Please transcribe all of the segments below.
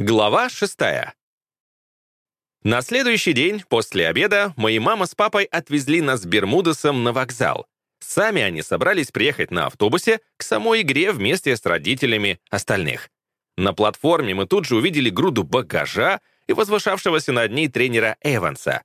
Глава шестая. На следующий день, после обеда, мои мама с папой отвезли нас с Бермудесом на вокзал. Сами они собрались приехать на автобусе к самой игре вместе с родителями остальных. На платформе мы тут же увидели груду багажа и возвышавшегося над ней тренера Эванса.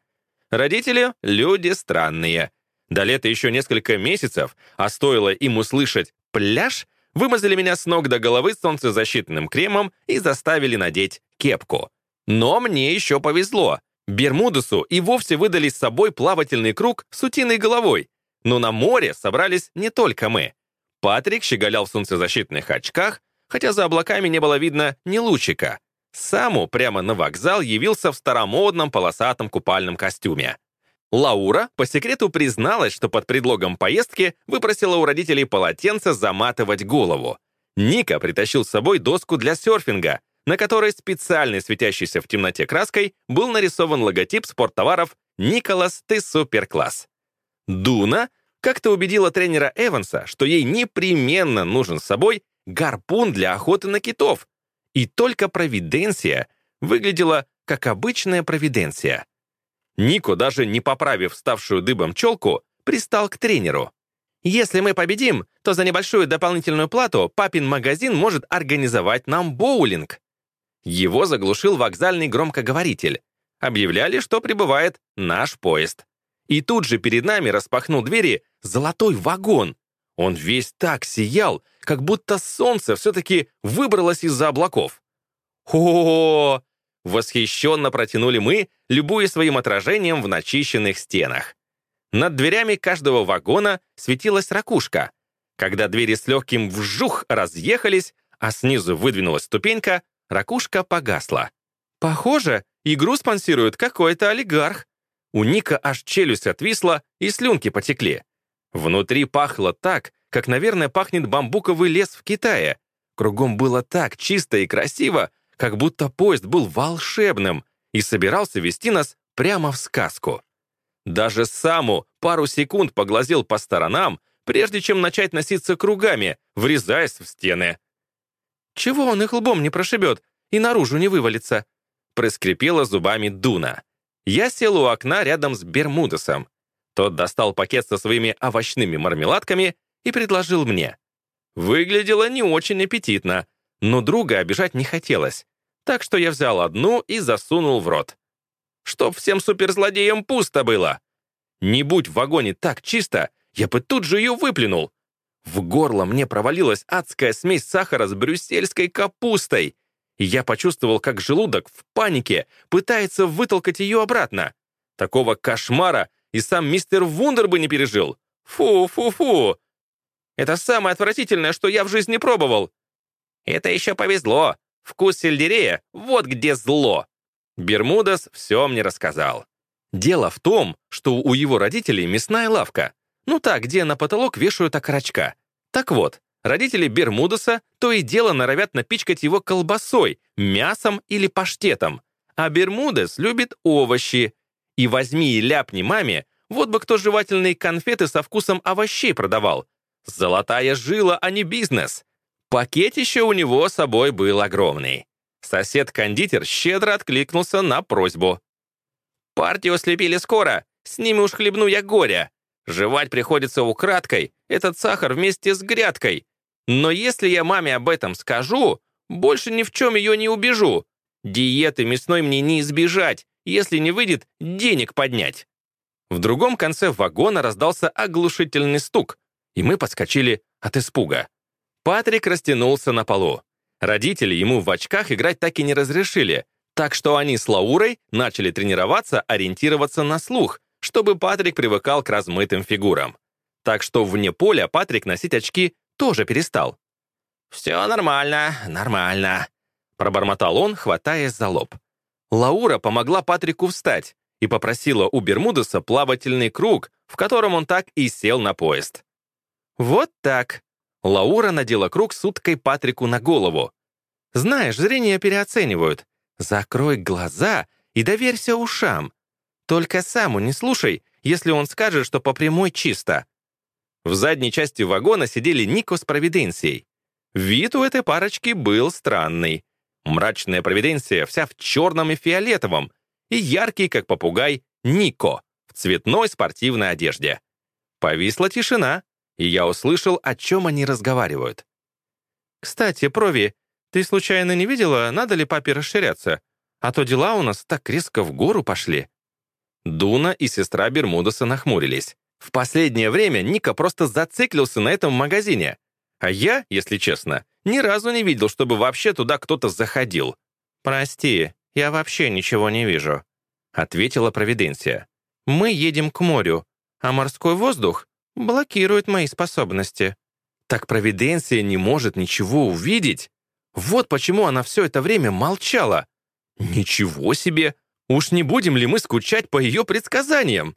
Родители — люди странные. До лета еще несколько месяцев, а стоило им услышать «пляж», вымазали меня с ног до головы солнцезащитным кремом и заставили надеть кепку. Но мне еще повезло. Бермудусу и вовсе выдали с собой плавательный круг с утиной головой. Но на море собрались не только мы. Патрик щеголял в солнцезащитных очках, хотя за облаками не было видно ни лучика. Саму прямо на вокзал явился в старомодном полосатом купальном костюме. Лаура по секрету призналась, что под предлогом поездки выпросила у родителей полотенце заматывать голову. Ника притащил с собой доску для серфинга, на которой специальной светящейся в темноте краской был нарисован логотип спорттоваров «Николас, ты суперкласс». Дуна как-то убедила тренера Эванса, что ей непременно нужен с собой гарпун для охоты на китов. И только провиденция выглядела как обычная провиденция. Нико, даже не поправив ставшую дыбом челку, пристал к тренеру. «Если мы победим, то за небольшую дополнительную плату папин магазин может организовать нам боулинг». Его заглушил вокзальный громкоговоритель. Объявляли, что прибывает наш поезд. И тут же перед нами распахнул двери золотой вагон. Он весь так сиял, как будто солнце все-таки выбралось из-за облаков. «О, Восхищенно протянули мы, любуя своим отражением в начищенных стенах. Над дверями каждого вагона светилась ракушка. Когда двери с легким вжух разъехались, а снизу выдвинулась ступенька, ракушка погасла. Похоже, игру спонсирует какой-то олигарх. У Ника аж челюсть отвисла и слюнки потекли. Внутри пахло так, как, наверное, пахнет бамбуковый лес в Китае. Кругом было так чисто и красиво, как будто поезд был волшебным и собирался вести нас прямо в сказку. Даже Саму пару секунд поглазел по сторонам, прежде чем начать носиться кругами, врезаясь в стены. «Чего он их лбом не прошибет и наружу не вывалится?» проскрипела зубами Дуна. Я сел у окна рядом с Бермудесом. Тот достал пакет со своими овощными мармеладками и предложил мне. Выглядело не очень аппетитно, но друга обижать не хотелось, так что я взял одну и засунул в рот. Чтоб всем суперзлодеям пусто было. Не будь в вагоне так чисто, я бы тут же ее выплюнул. В горло мне провалилась адская смесь сахара с брюссельской капустой, и я почувствовал, как желудок в панике пытается вытолкать ее обратно. Такого кошмара и сам мистер Вундер бы не пережил. Фу-фу-фу. Это самое отвратительное, что я в жизни пробовал. Это еще повезло. Вкус сельдерея — вот где зло. Бермудас все мне рассказал. Дело в том, что у его родителей мясная лавка. Ну так, где на потолок вешают окорочка. Так вот, родители Бермудаса то и дело норовят напичкать его колбасой, мясом или паштетом. А Бермудес любит овощи. И возьми и ляпни маме, вот бы кто жевательные конфеты со вкусом овощей продавал. Золотая жила, а не бизнес. Пакетище у него с собой был огромный. Сосед-кондитер щедро откликнулся на просьбу. «Партию слепили скоро, с ними уж хлебну я горя. Жевать приходится украдкой, этот сахар вместе с грядкой. Но если я маме об этом скажу, больше ни в чем ее не убежу. Диеты мясной мне не избежать, если не выйдет денег поднять». В другом конце вагона раздался оглушительный стук, и мы подскочили от испуга. Патрик растянулся на полу. Родители ему в очках играть так и не разрешили, так что они с Лаурой начали тренироваться ориентироваться на слух, чтобы Патрик привыкал к размытым фигурам. Так что вне поля Патрик носить очки тоже перестал. «Все нормально, нормально», — пробормотал он, хватаясь за лоб. Лаура помогла Патрику встать и попросила у Бермудеса плавательный круг, в котором он так и сел на поезд. «Вот так», Лаура надела круг с уткой Патрику на голову. «Знаешь, зрение переоценивают. Закрой глаза и доверься ушам. Только саму не слушай, если он скажет, что по прямой чисто». В задней части вагона сидели Нико с Провиденцией. Вид у этой парочки был странный. мрачная провиденция вся в черном и фиолетовом, и яркий, как попугай, Нико в цветной спортивной одежде. Повисла тишина, и я услышал, о чем они разговаривают. «Кстати, Прови, ты случайно не видела, надо ли папе расширяться? А то дела у нас так резко в гору пошли». Дуна и сестра Бермудаса нахмурились. В последнее время Ника просто зациклился на этом магазине. А я, если честно, ни разу не видел, чтобы вообще туда кто-то заходил. «Прости, я вообще ничего не вижу», — ответила Провиденция. «Мы едем к морю, а морской воздух блокирует мои способности». Так Провиденция не может ничего увидеть? Вот почему она все это время молчала. Ничего себе! Уж не будем ли мы скучать по ее предсказаниям?